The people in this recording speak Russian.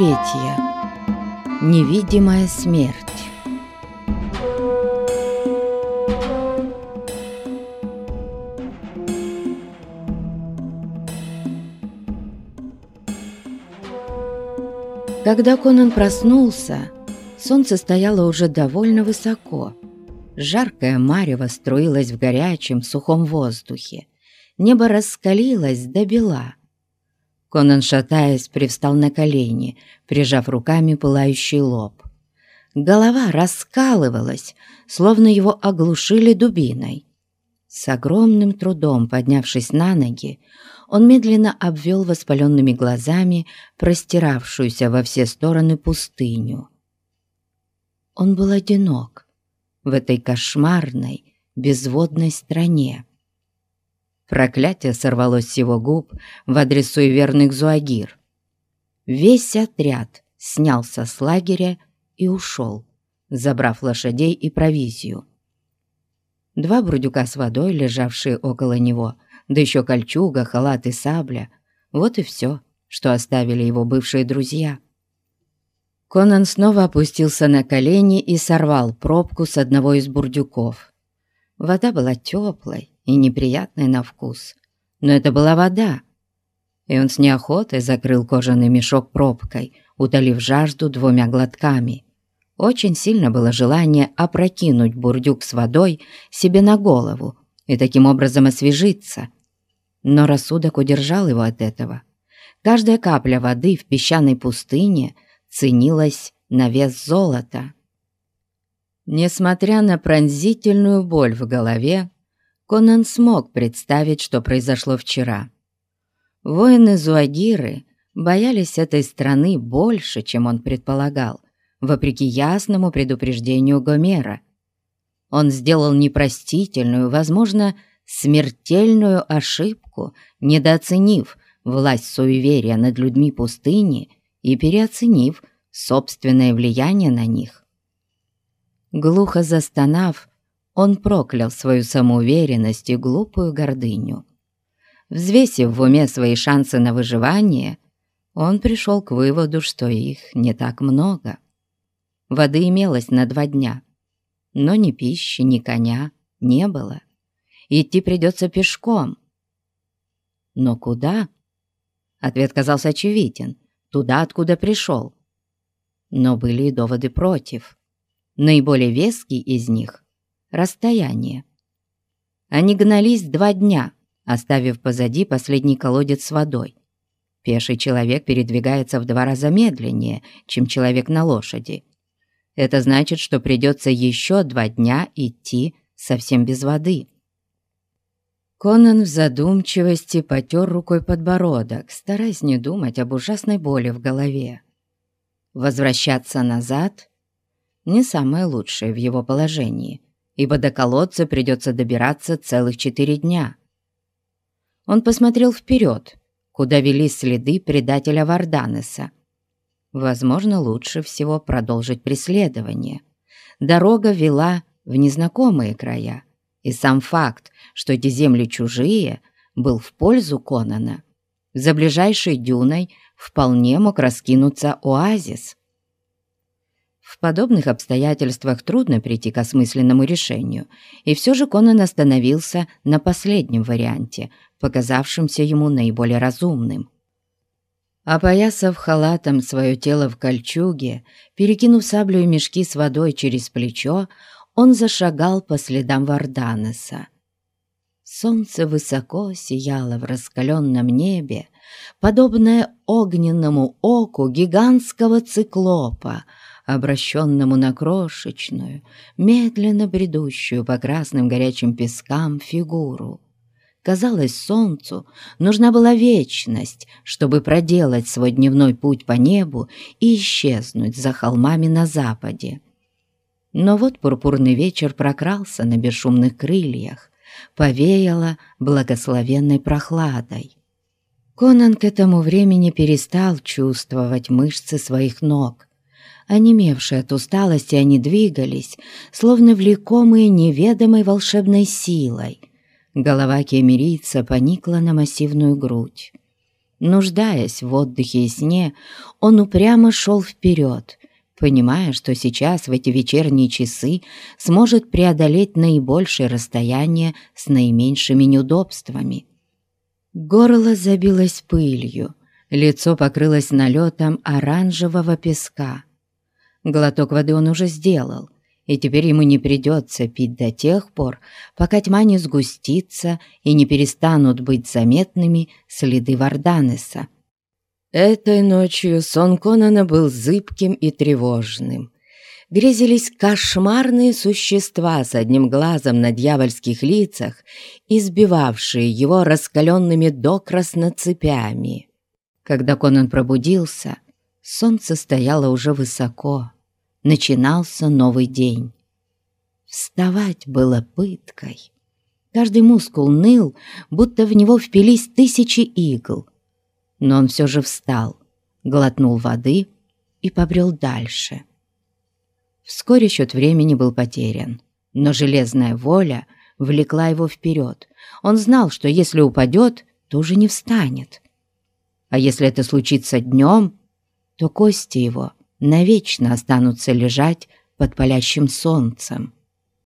Третья. Невидимая смерть. Когда Конан проснулся, солнце стояло уже довольно высоко. Жаркое марево струилось в горячем сухом воздухе. Небо раскалилось до бела. Конан, шатаясь, привстал на колени, прижав руками пылающий лоб. Голова раскалывалась, словно его оглушили дубиной. С огромным трудом поднявшись на ноги, он медленно обвел воспаленными глазами простиравшуюся во все стороны пустыню. Он был одинок в этой кошмарной, безводной стране. Проклятие сорвалось с его губ в адрес суеверных зуагир. Весь отряд снялся с лагеря и ушел, забрав лошадей и провизию. Два брудюка с водой, лежавшие около него, да еще кольчуга, халат и сабля — вот и все, что оставили его бывшие друзья. Конан снова опустился на колени и сорвал пробку с одного из бурдюков. Вода была теплой, и неприятной на вкус. Но это была вода, и он с неохотой закрыл кожаный мешок пробкой, утолив жажду двумя глотками. Очень сильно было желание опрокинуть бурдюк с водой себе на голову и таким образом освежиться. Но рассудок удержал его от этого. Каждая капля воды в песчаной пустыне ценилась на вес золота. Несмотря на пронзительную боль в голове, Конан смог представить, что произошло вчера. Воины Зуагиры боялись этой страны больше, чем он предполагал, вопреки ясному предупреждению Гомера. Он сделал непростительную, возможно, смертельную ошибку, недооценив власть суеверия над людьми пустыни и переоценив собственное влияние на них. Глухо застонав, он проклял свою самоуверенность и глупую гордыню. Взвесив в уме свои шансы на выживание, он пришел к выводу, что их не так много. Воды имелось на два дня, но ни пищи, ни коня не было. Идти придется пешком. Но куда? Ответ казался очевиден. Туда, откуда пришел. Но были и доводы против. Наиболее веский из них расстояние. Они гнались два дня, оставив позади последний колодец с водой. Пеший человек передвигается в два раза медленнее, чем человек на лошади. Это значит, что придется еще два дня идти совсем без воды. Конан в задумчивости потер рукой подбородок, стараясь не думать об ужасной боли в голове. Возвращаться назад — не самое лучшее в его положении — ибо до колодца придется добираться целых четыре дня. Он посмотрел вперед, куда вели следы предателя Варданеса. Возможно, лучше всего продолжить преследование. Дорога вела в незнакомые края, и сам факт, что эти земли чужие, был в пользу Конана. За ближайшей дюной вполне мог раскинуться оазис. В подобных обстоятельствах трудно прийти к осмысленному решению, и все же Конан остановился на последнем варианте, показавшемся ему наиболее разумным. Опоясав халатом свое тело в кольчуге, перекинув саблю и мешки с водой через плечо, он зашагал по следам Варданеса. Солнце высоко сияло в раскаленном небе, подобное огненному оку гигантского циклопа — обращенному на крошечную, медленно бредущую по красным горячим пескам фигуру. Казалось, солнцу нужна была вечность, чтобы проделать свой дневной путь по небу и исчезнуть за холмами на западе. Но вот пурпурный вечер прокрался на бесшумных крыльях, повеяло благословенной прохладой. Конан к этому времени перестал чувствовать мышцы своих ног, Онемевшие от усталости, они двигались, словно влекомые неведомой волшебной силой. Голова кемерийца поникла на массивную грудь. Нуждаясь в отдыхе и сне, он упрямо шел вперед, понимая, что сейчас, в эти вечерние часы, сможет преодолеть наибольшее расстояние с наименьшими неудобствами. Горло забилось пылью, лицо покрылось налетом оранжевого песка. Глоток воды он уже сделал — и теперь ему не придется пить до тех пор, пока тьма не сгустится и не перестанут быть заметными следы Варданеса. Этой ночью сон Конана был зыбким и тревожным. Грезились кошмарные существа с одним глазом на дьявольских лицах, избивавшие его раскаленными докрасно цепями. Когда Конан пробудился, солнце стояло уже высоко начинался новый день. Вставать было пыткой. Каждый мускул ныл, будто в него впились тысячи игл. Но он все же встал, глотнул воды и побрел дальше. Вскоре счет времени был потерян, но железная воля влекла его вперед. Он знал, что если упадет, то уже не встанет. А если это случится днем, то кости его навечно останутся лежать под палящим солнцем.